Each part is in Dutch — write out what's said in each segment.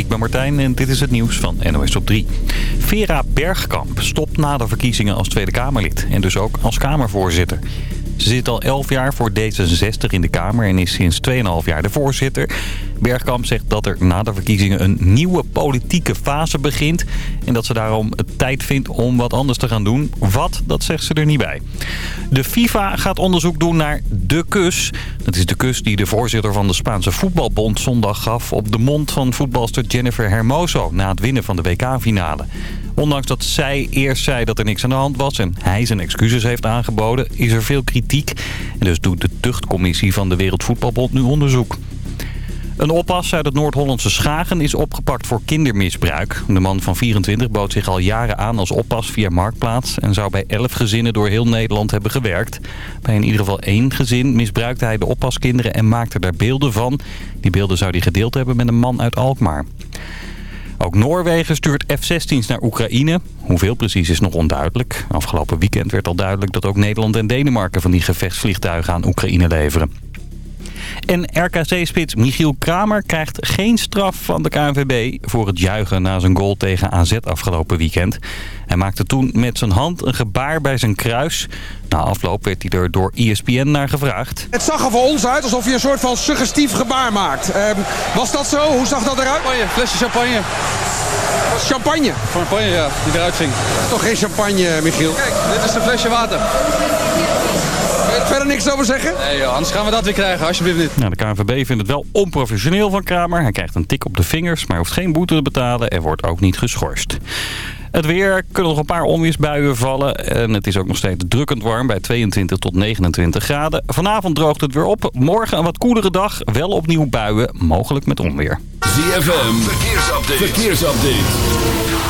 ik ben Martijn en dit is het nieuws van NOS op 3. Vera Bergkamp stopt na de verkiezingen als Tweede Kamerlid en dus ook als Kamervoorzitter. Ze zit al 11 jaar voor D66 in de Kamer en is sinds 2,5 jaar de voorzitter. Bergkamp zegt dat er na de verkiezingen een nieuwe politieke fase begint... en dat ze daarom het tijd vindt om wat anders te gaan doen. Wat, dat zegt ze er niet bij. De FIFA gaat onderzoek doen naar de kus. Dat is de kus die de voorzitter van de Spaanse voetbalbond zondag gaf... op de mond van voetbalster Jennifer Hermoso na het winnen van de WK-finale. Ondanks dat zij eerst zei dat er niks aan de hand was en hij zijn excuses heeft aangeboden, is er veel kritiek. En dus doet de tuchtcommissie van de Wereldvoetbalbond nu onderzoek. Een oppas uit het Noord-Hollandse Schagen is opgepakt voor kindermisbruik. De man van 24 bood zich al jaren aan als oppas via Marktplaats... en zou bij 11 gezinnen door heel Nederland hebben gewerkt. Bij in ieder geval één gezin misbruikte hij de oppaskinderen en maakte daar beelden van. Die beelden zou hij gedeeld hebben met een man uit Alkmaar. Ook Noorwegen stuurt F-16's naar Oekraïne. Hoeveel precies is nog onduidelijk. Afgelopen weekend werd al duidelijk dat ook Nederland en Denemarken van die gevechtsvliegtuigen aan Oekraïne leveren. En RKC-spits Michiel Kramer krijgt geen straf van de KNVB voor het juichen na zijn goal tegen AZ afgelopen weekend. Hij maakte toen met zijn hand een gebaar bij zijn kruis. Na afloop werd hij er door ESPN naar gevraagd. Het zag er voor ons uit alsof je een soort van suggestief gebaar maakt. Uh, was dat zo? Hoe zag dat eruit? Champagne, flesje champagne. Champagne? Champagne, ja, die eruit ging. Toch geen champagne, Michiel? Kijk, dit is een flesje water. Er verder niks over zeggen? Nee joh, anders gaan we dat weer krijgen, alsjeblieft niet. Nou, de KNVB vindt het wel onprofessioneel van Kramer. Hij krijgt een tik op de vingers, maar hoeft geen boete te betalen en wordt ook niet geschorst. Het weer kunnen nog een paar onweersbuien vallen. En het is ook nog steeds drukkend warm bij 22 tot 29 graden. Vanavond droogt het weer op. Morgen een wat koelere dag. Wel opnieuw buien, mogelijk met onweer. ZFM, verkeersupdate. verkeersupdate.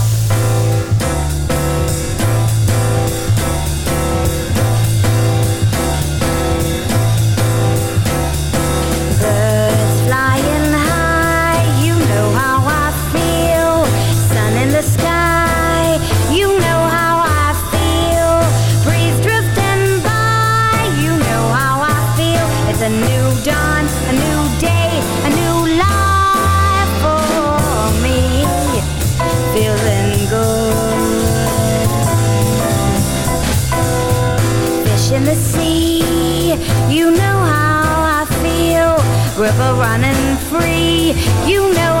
River running free. You know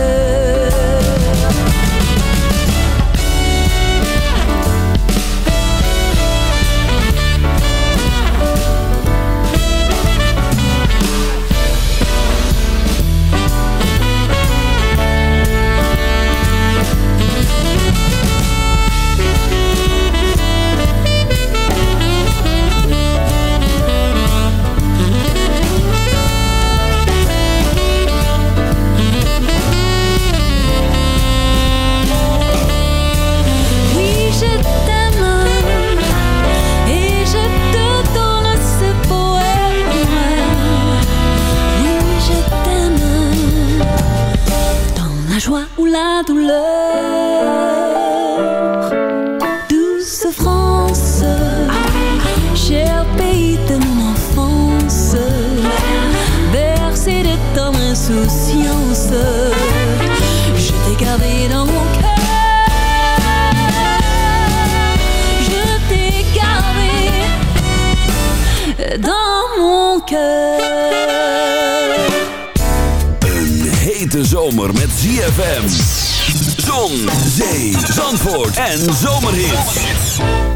Dans mon. Een hete zomer met ZFM. Zon, zee, zandvoort en zomerhits.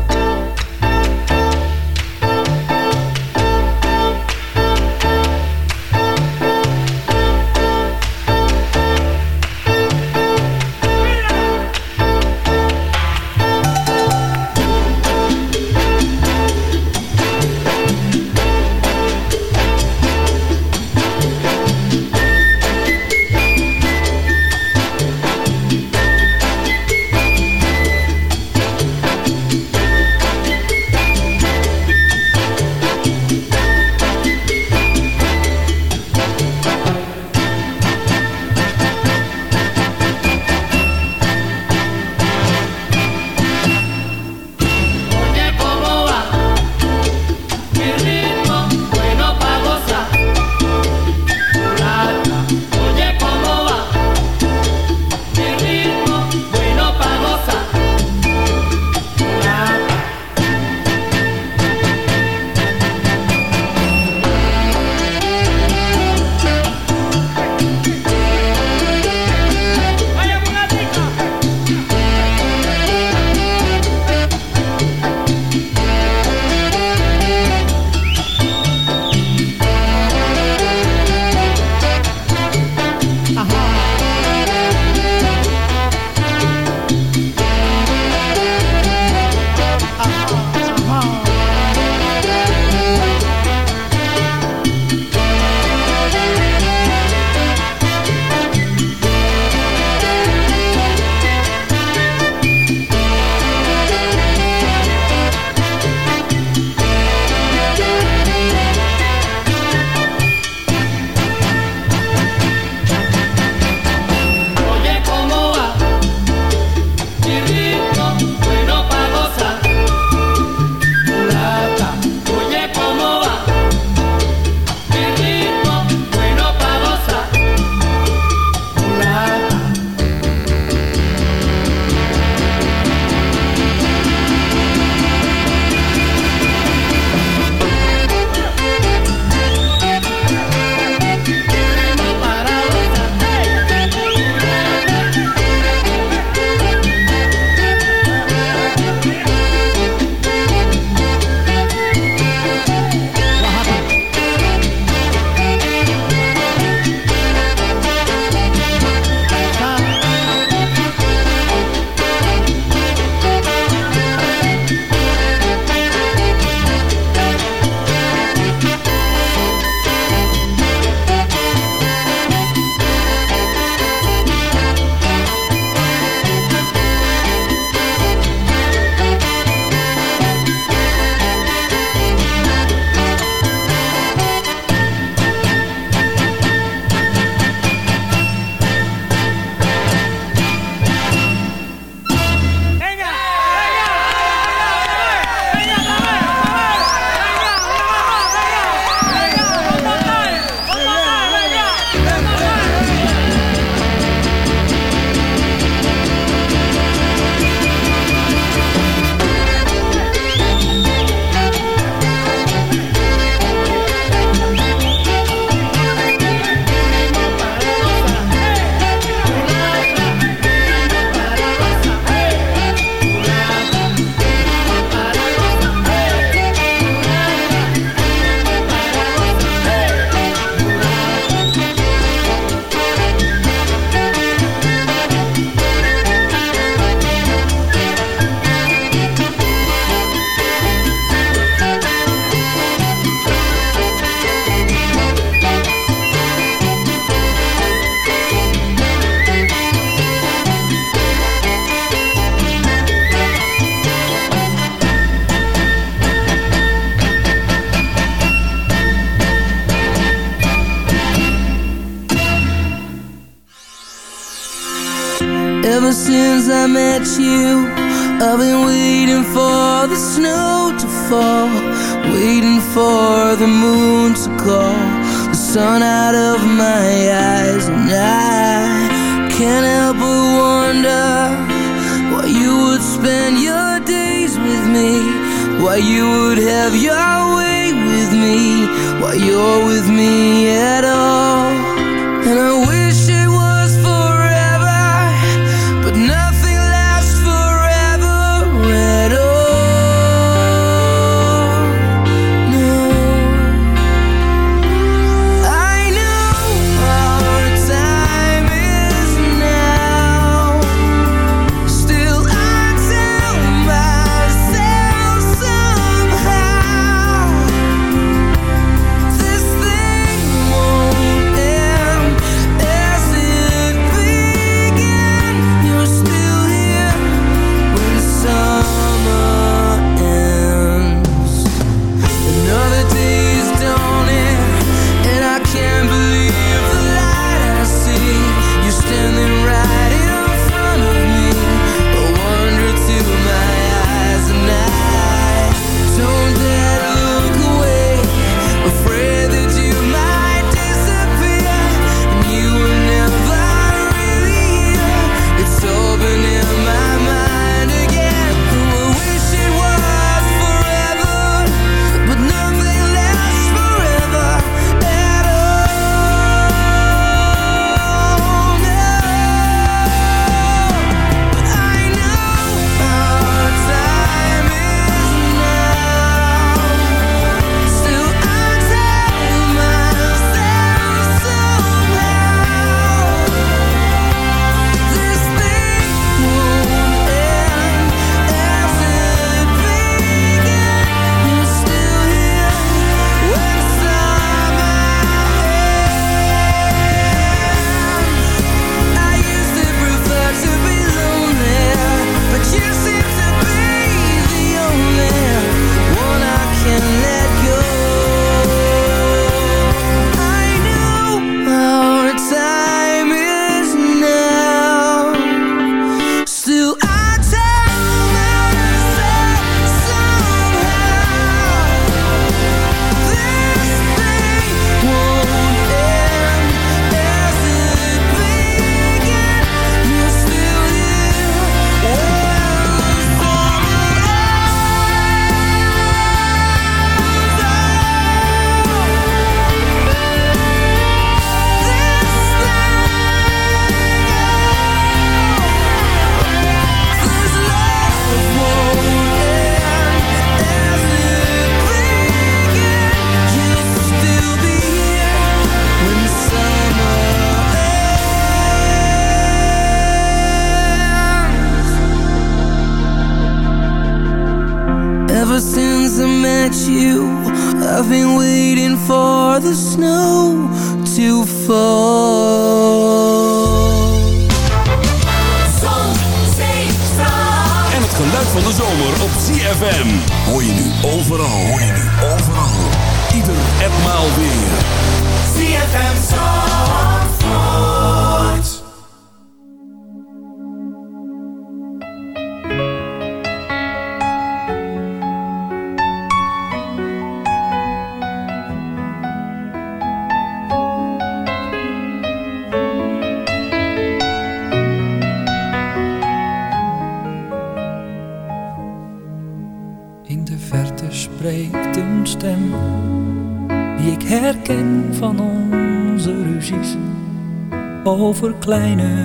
kleine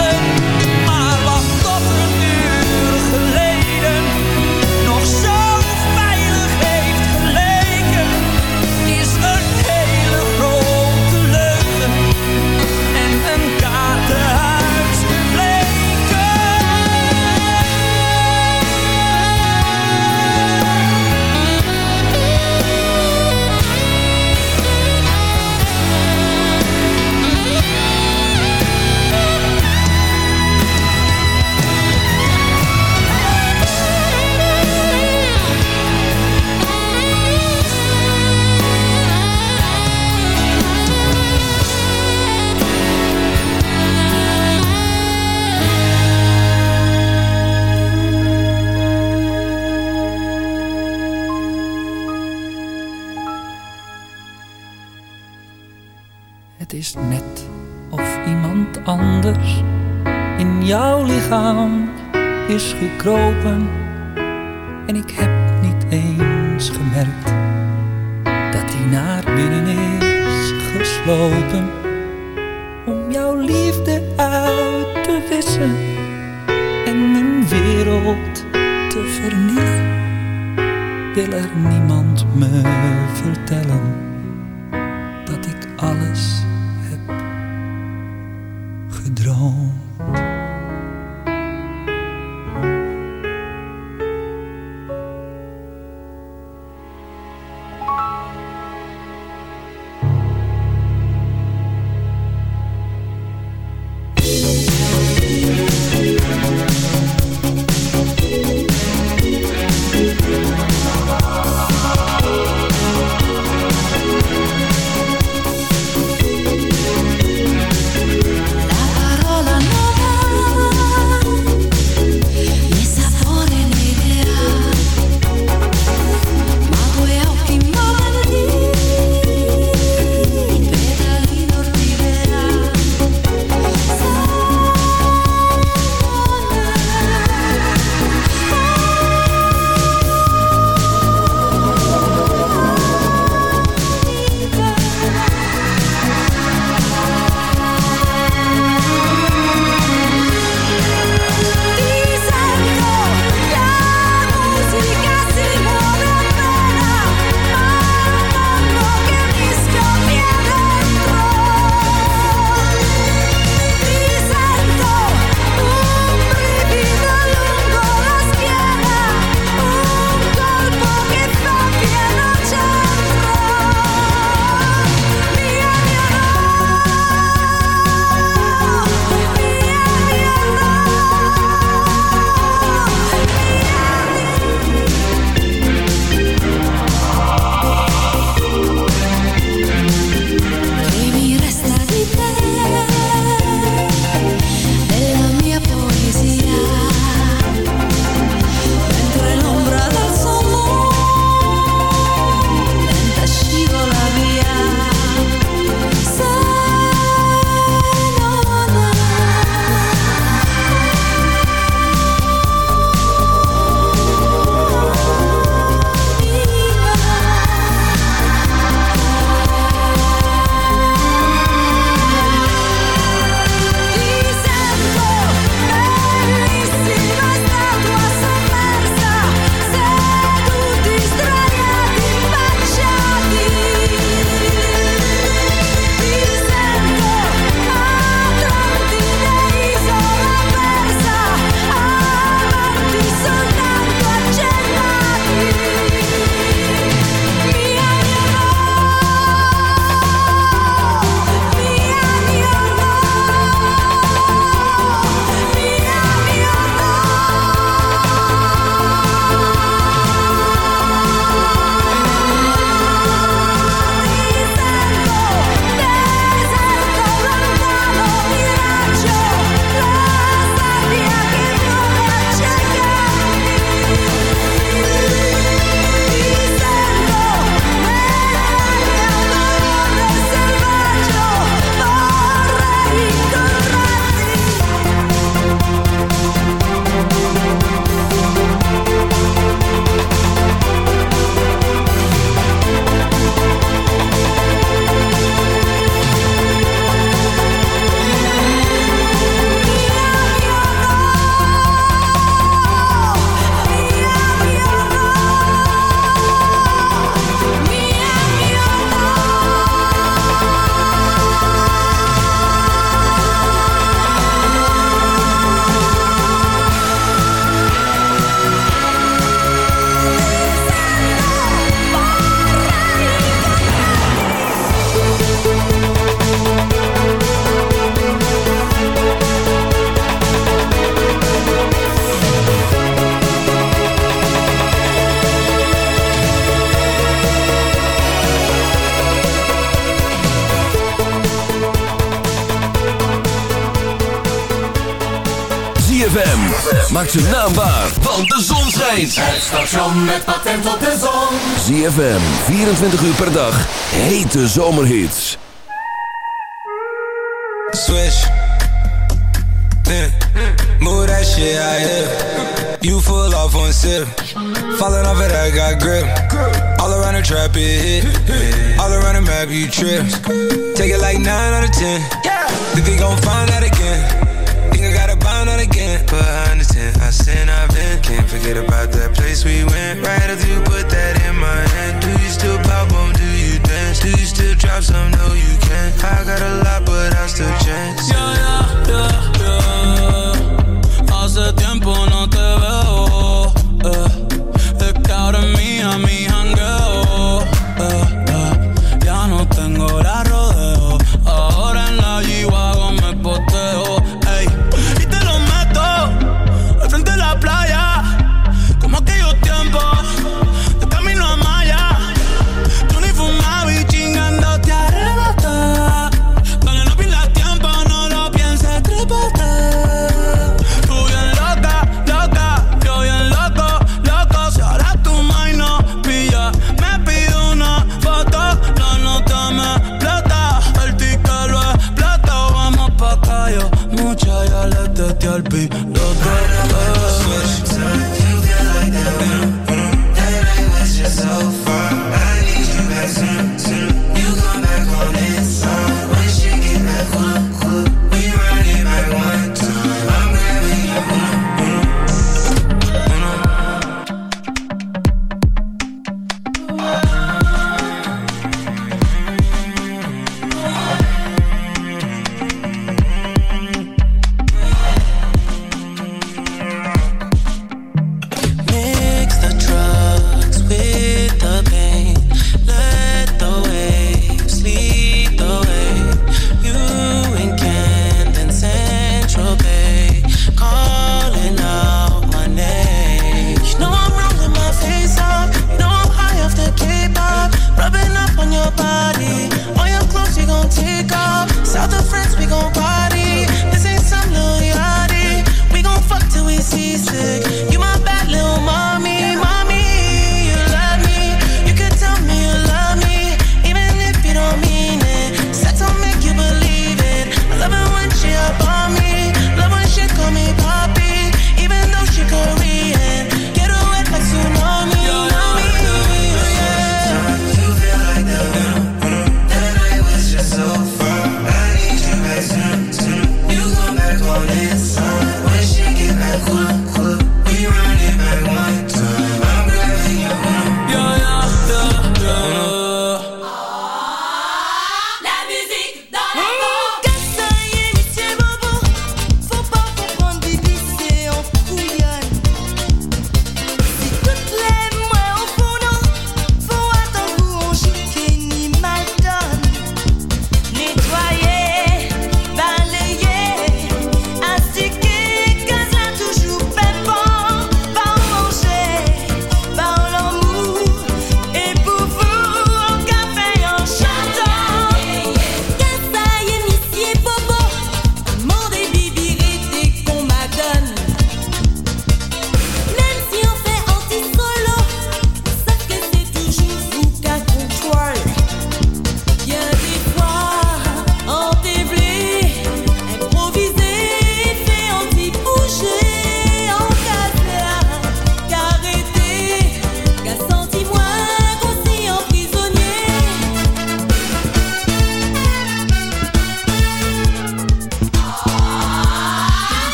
Gekropen. Maak zijn naam waar, want de zon schijnt. Het station met patent op de zon. ZFM, 24 uur per dag. Hete zomerhits. Switch. Yeah. Move that shit out here. You full off one sip. Falling off it, I got grip. All around the trap, it hit. All around the map, you trip. Take it like 9 out of 10. Think they gon' find out again. Behind the tent, I sin, I've been. Can't forget about that place we went. Right after you put that in my hand. Do you still pop on? Do you dance? Do you still drop some? No, you can't. I got a lot, but I still chance. Yeah,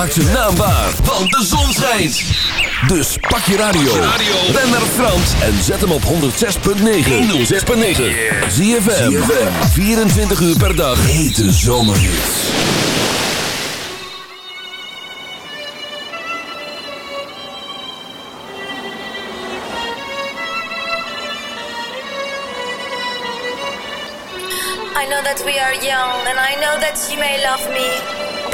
Maak ze naambaar, want de zon schijnt. Dus pak je radio. Ben naar Frans en zet hem op 106.9. 106.9. Zie je 24 uur per dag. Hete zomerhits. I know that we are young and I know that you may love me.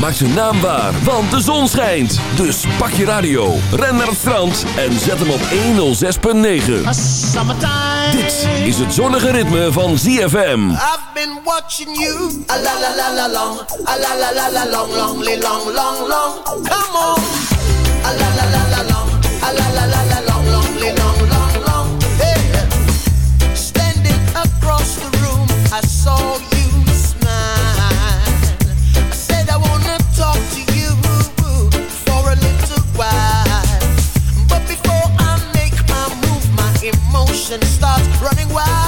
Maak zijn naam waar, want de zon schijnt. Dus pak je radio, ren naar het strand en zet hem op 106.9. Dit is het zonnige ritme van ZFM. I've been watching you. A la la la la long. A la la la la long, long, long, long, long. Come on. A la la la la long. A la la la la long, long, long, long, long. Hey. Standing across the room, I saw you. igual.